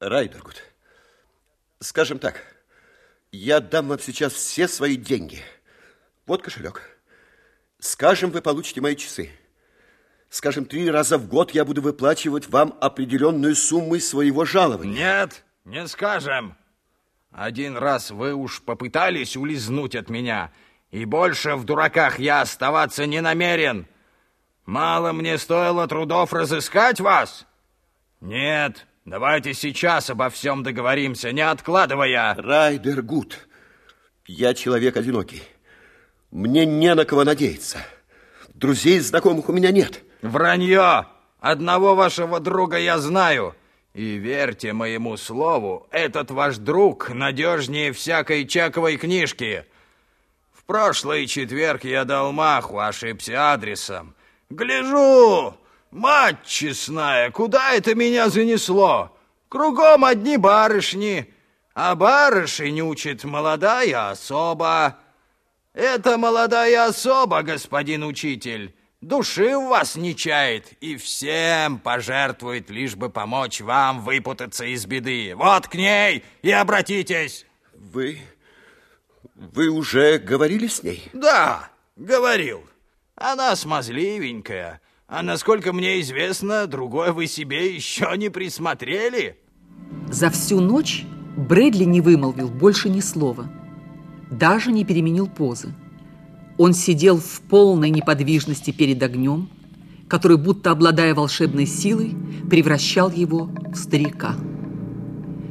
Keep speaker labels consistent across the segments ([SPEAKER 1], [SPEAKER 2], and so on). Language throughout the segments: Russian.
[SPEAKER 1] Райдергуд, скажем так, я дам вам сейчас все свои деньги. Вот кошелек. Скажем, вы получите мои часы. Скажем, три раза в год я буду выплачивать вам определенную сумму из своего жалования.
[SPEAKER 2] Нет, не скажем. Один раз вы уж попытались улизнуть от меня, и больше в дураках я оставаться не намерен. Мало мне стоило трудов разыскать вас? Нет, давайте сейчас обо всем договоримся, не откладывая.
[SPEAKER 1] Райдер Гуд, я человек одинокий. Мне не на кого надеяться. Друзей и знакомых у меня нет.
[SPEAKER 2] Вранье! Одного вашего друга я знаю. И верьте моему слову, этот ваш друг надежнее всякой чековой книжки. В прошлый четверг я дал маху, ошибся адресом. Гляжу, мать честная, куда это меня занесло? Кругом одни барышни, а барышень учит молодая особа. Это молодая особа, господин учитель, души у вас не чает и всем пожертвует, лишь бы помочь вам выпутаться из беды. Вот к ней и обратитесь.
[SPEAKER 1] Вы... вы уже говорили с ней?
[SPEAKER 2] Да, говорил. Она смазливенькая, а насколько мне известно, другой вы себе еще не присмотрели.
[SPEAKER 3] За всю ночь Брэдли не вымолвил больше ни слова, даже не переменил позы. Он сидел в полной неподвижности перед огнем, который, будто обладая волшебной силой, превращал его в старика.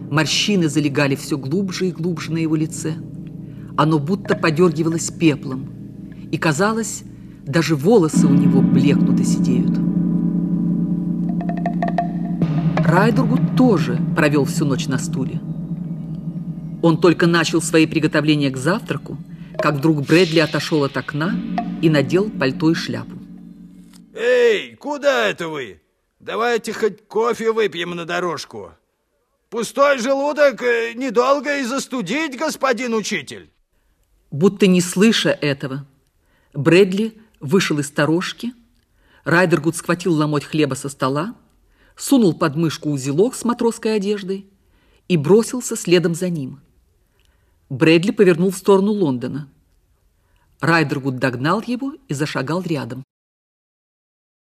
[SPEAKER 3] Морщины залегали все глубже и глубже на его лице. Оно будто подергивалось пеплом, и, казалось, даже волосы у него блекнут и сидеют. Райдургуд тоже провел всю ночь на стуле. Он только начал свои приготовления к завтраку, как вдруг Брэдли отошел от окна и надел пальто и шляпу.
[SPEAKER 2] Эй, куда это вы? Давайте хоть кофе выпьем на дорожку. Пустой желудок э, недолго и застудить, господин учитель.
[SPEAKER 3] Будто не слыша этого, Брэдли вышел из сторожки, Райдергуд схватил ломоть хлеба со стола, сунул под мышку узелок с матросской одеждой и бросился следом за ним. Брэдли повернул в сторону Лондона. Райдергуд догнал его и зашагал рядом.